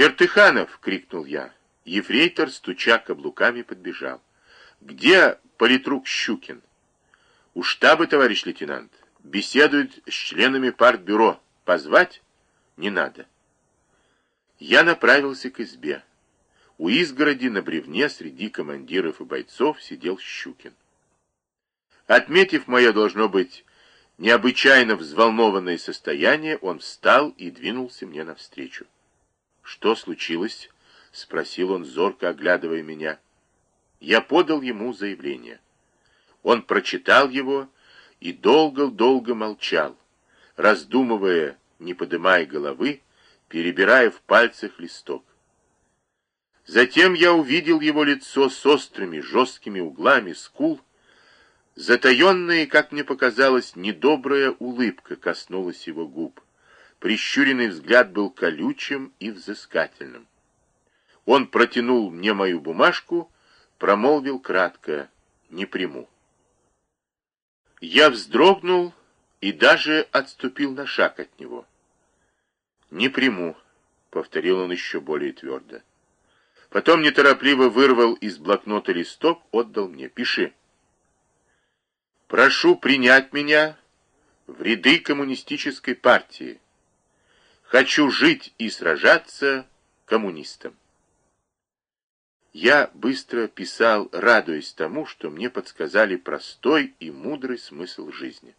«Чертыханов!» — крикнул я. Ефрейтор, стуча каблуками, подбежал. «Где политрук Щукин?» «У штаба, товарищ лейтенант. Беседует с членами партбюро. Позвать?» «Не надо». Я направился к избе. У изгороди на бревне среди командиров и бойцов сидел Щукин. Отметив мое, должно быть, необычайно взволнованное состояние, он встал и двинулся мне навстречу. «Что случилось?» — спросил он, зорко оглядывая меня. Я подал ему заявление. Он прочитал его и долго-долго молчал, раздумывая, не подымая головы, перебирая в пальцах листок. Затем я увидел его лицо с острыми, жесткими углами скул, затаенная, как мне показалось, недобрая улыбка коснулась его губ. Прищуренный взгляд был колючим и взыскательным. Он протянул мне мою бумажку, промолвил кратко «не приму». Я вздрогнул и даже отступил на шаг от него. «Не приму», — повторил он еще более твердо. Потом неторопливо вырвал из блокнота листок, отдал мне. «Пиши». «Прошу принять меня в ряды коммунистической партии». Хочу жить и сражаться коммунистом. Я быстро писал, радуясь тому, что мне подсказали простой и мудрый смысл жизни.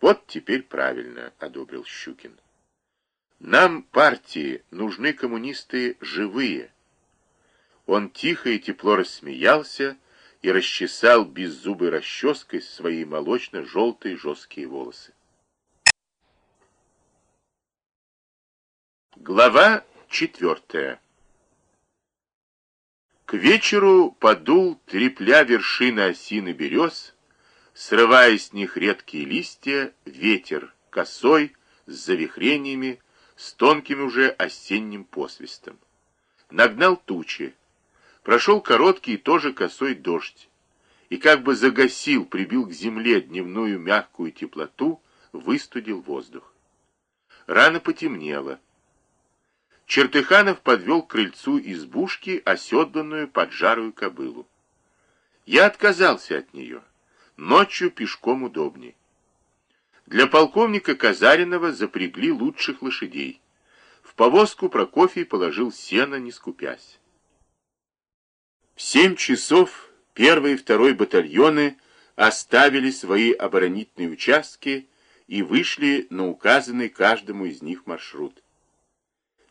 Вот теперь правильно, одобрил Щукин. Нам, партии, нужны коммунисты живые. Он тихо и тепло рассмеялся и расчесал беззубой расческой свои молочно-желтые жесткие волосы. Глава четвертая. К вечеру подул, трепля вершины осины берез, срывая с них редкие листья, ветер, косой, с завихрениями, с тонким уже осенним посвистом. Нагнал тучи. Прошел короткий тоже косой дождь. И как бы загасил, прибил к земле дневную мягкую теплоту, выстудил воздух. Рано потемнело. Чертыханов подвел к крыльцу избушки оседланную поджарую кобылу. Я отказался от нее. Ночью пешком удобней. Для полковника Казаринова запрягли лучших лошадей. В повозку Прокофий положил сено, не скупясь. В семь часов первый и второй батальоны оставили свои оборонительные участки и вышли на указанный каждому из них маршрут.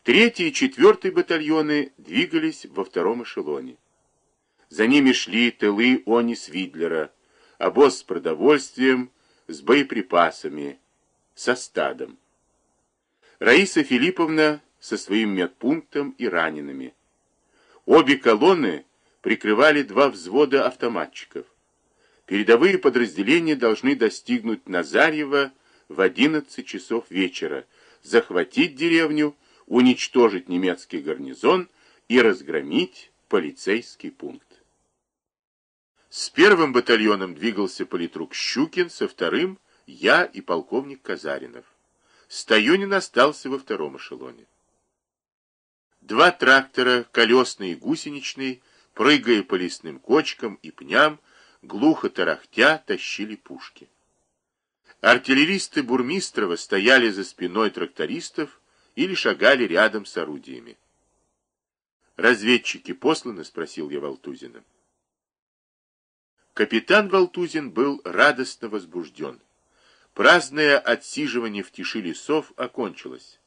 Третий и четвертый батальоны двигались во втором эшелоне. За ними шли тылы Онис Видлера, обоз с продовольствием, с боеприпасами, со стадом. Раиса Филипповна со своим медпунктом и ранеными. Обе колонны прикрывали два взвода автоматчиков. Передовые подразделения должны достигнуть Назарьева в 11 часов вечера, захватить деревню уничтожить немецкий гарнизон и разгромить полицейский пункт. С первым батальоном двигался политрук Щукин, со вторым — я и полковник Казаринов. Стоюнин остался во втором эшелоне. Два трактора, колесный и гусеничный, прыгая по лесным кочкам и пням, глухо тарахтя, тащили пушки. Артиллеристы Бурмистрова стояли за спиной трактористов или шагали рядом с орудиями. «Разведчики посланы?» — спросил я Валтузина. Капитан Валтузин был радостно возбужден. Праздное отсиживание в тиши лесов окончилось.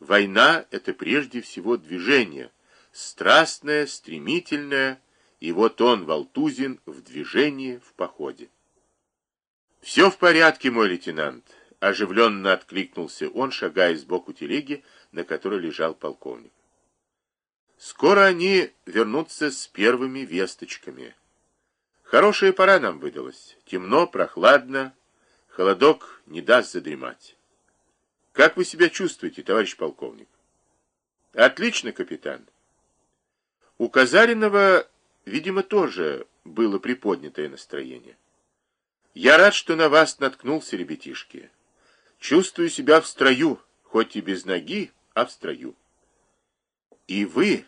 Война — это прежде всего движение, страстное, стремительное, и вот он, Валтузин, в движении, в походе. «Все в порядке, мой лейтенант», Оживленно откликнулся он, шагая сбоку телеги, на которой лежал полковник. Скоро они вернутся с первыми весточками. Хорошая пора нам выдалась. Темно, прохладно, холодок не даст задремать. Как вы себя чувствуете, товарищ полковник? Отлично, капитан. У Казаринова, видимо, тоже было приподнятое настроение. Я рад, что на вас наткнулся, ребятишки. Чувствую себя в строю, хоть и без ноги, а в строю. И вы,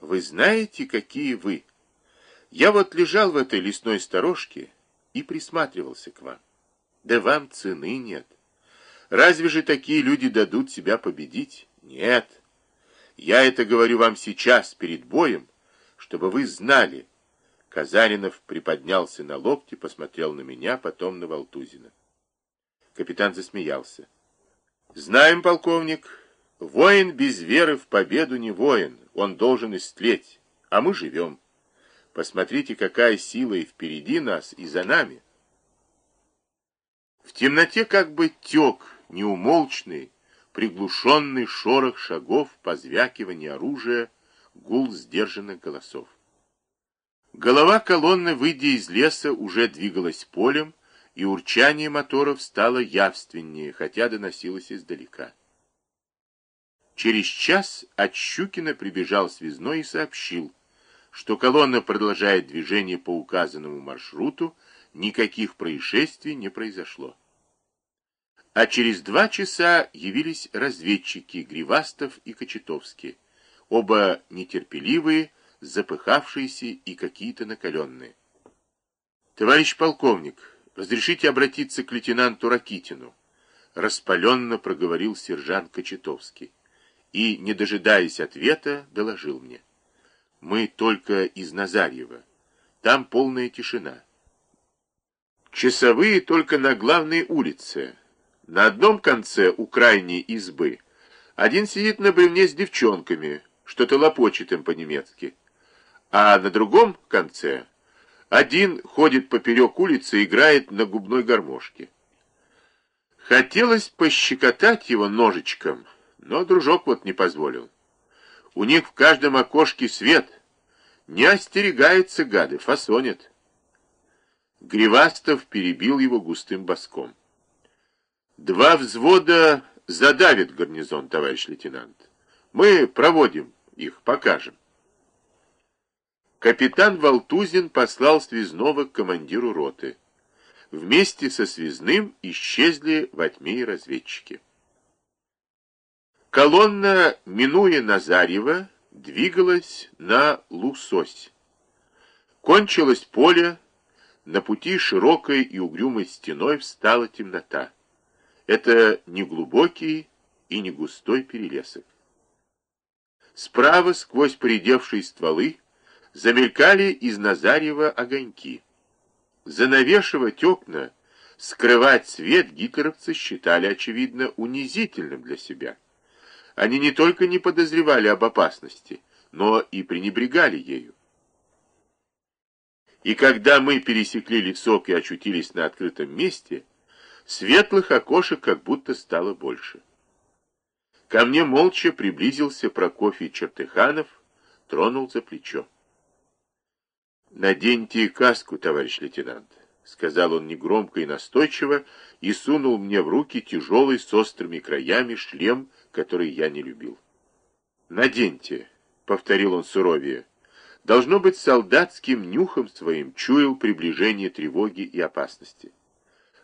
вы знаете, какие вы? Я вот лежал в этой лесной сторожке и присматривался к вам. Да вам цены нет. Разве же такие люди дадут себя победить? Нет. Я это говорю вам сейчас, перед боем, чтобы вы знали. Казаринов приподнялся на локте, посмотрел на меня, потом на Волтузина. Капитан засмеялся. Знаем, полковник, воин без веры в победу не воин, он должен истлеть, а мы живем. Посмотрите, какая сила и впереди нас, и за нами. В темноте как бы тек неумолчный, приглушенный шорох шагов, позвякивание оружия, гул сдержанных голосов. Голова колонны, выйдя из леса, уже двигалась полем, и урчание моторов стало явственнее, хотя доносилось издалека. Через час от Щукина прибежал связной и сообщил, что колонна продолжает движение по указанному маршруту, никаких происшествий не произошло. А через два часа явились разведчики Гривастов и Кочетовский, оба нетерпеливые, запыхавшиеся и какие-то накаленные. «Товарищ полковник, разрешите обратиться к лейтенанту Ракитину?» Распаленно проговорил сержант Кочетовский и, не дожидаясь ответа, доложил мне. «Мы только из Назарьева. Там полная тишина. Часовые только на главной улице, на одном конце у крайней избы один сидит на бревне с девчонками, что-то лопочет им по-немецки. А на другом конце один ходит поперек улицы и играет на губной гармошке. Хотелось пощекотать его ножичком, но дружок вот не позволил. У них в каждом окошке свет. Не остерегаются гады, фасонят. Гривастов перебил его густым боском. Два взвода задавит гарнизон, товарищ лейтенант. Мы проводим их, покажем. Капитан Валтузин послал связного к командиру роты. Вместе со связным исчезли во тьме разведчики. Колонна, минуя Назарева, двигалась на Лусось. Кончилось поле, на пути широкой и угрюмой стеной встала темнота. Это не глубокий и не густой перелесок. Справа, сквозь поредевшие стволы, замелькали из Назарева огоньки. Занавешивать окна, скрывать свет гитлеровцы считали, очевидно, унизительным для себя. Они не только не подозревали об опасности, но и пренебрегали ею. И когда мы пересекли лесок и очутились на открытом месте, Светлых окошек как будто стало больше. Ко мне молча приблизился Прокофий Чертыханов, тронул за плечо. «Наденьте каску, товарищ лейтенант», — сказал он негромко и настойчиво, и сунул мне в руки тяжелый с острыми краями шлем, который я не любил. «Наденьте», — повторил он суровее, — «должно быть солдатским нюхом своим чуял приближение тревоги и опасности».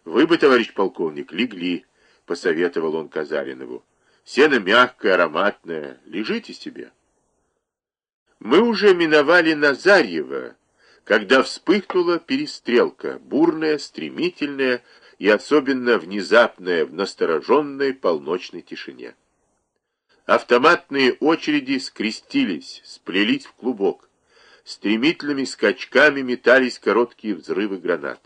«Вы бы, товарищ полковник, легли», — посоветовал он Казаринову. «Сено мягкое, ароматное. Лежите себе». Мы уже миновали Назарьево, когда вспыхнула перестрелка, бурная, стремительная и особенно внезапная в настороженной полночной тишине. Автоматные очереди скрестились, сплелись в клубок. Стремительными скачками метались короткие взрывы гранат.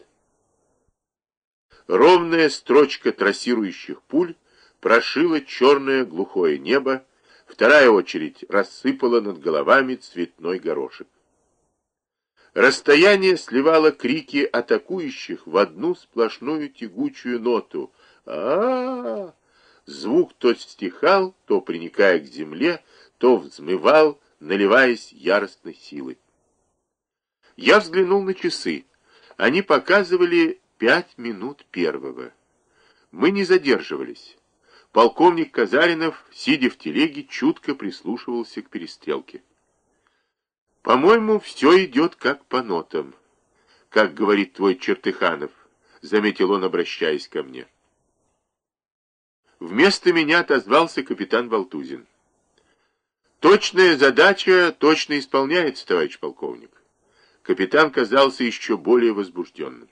Ровная строчка трассирующих пуль прошила черное глухое небо, вторая очередь рассыпала над головами цветной горошек. Расстояние сливало крики атакующих в одну сплошную тягучую ноту. а, -а, -а Звук то стихал, то, приникая к земле, то взмывал, наливаясь яростной силой. Я взглянул на часы. Они показывали Пять минут первого. Мы не задерживались. Полковник Казаринов, сидя в телеге, чутко прислушивался к перестрелке. «По-моему, все идет как по нотам, как говорит твой Чертыханов», — заметил он, обращаясь ко мне. Вместо меня отозвался капитан Валтузин. Точная задача точно исполняется, товарищ полковник. Капитан казался еще более возбужденным.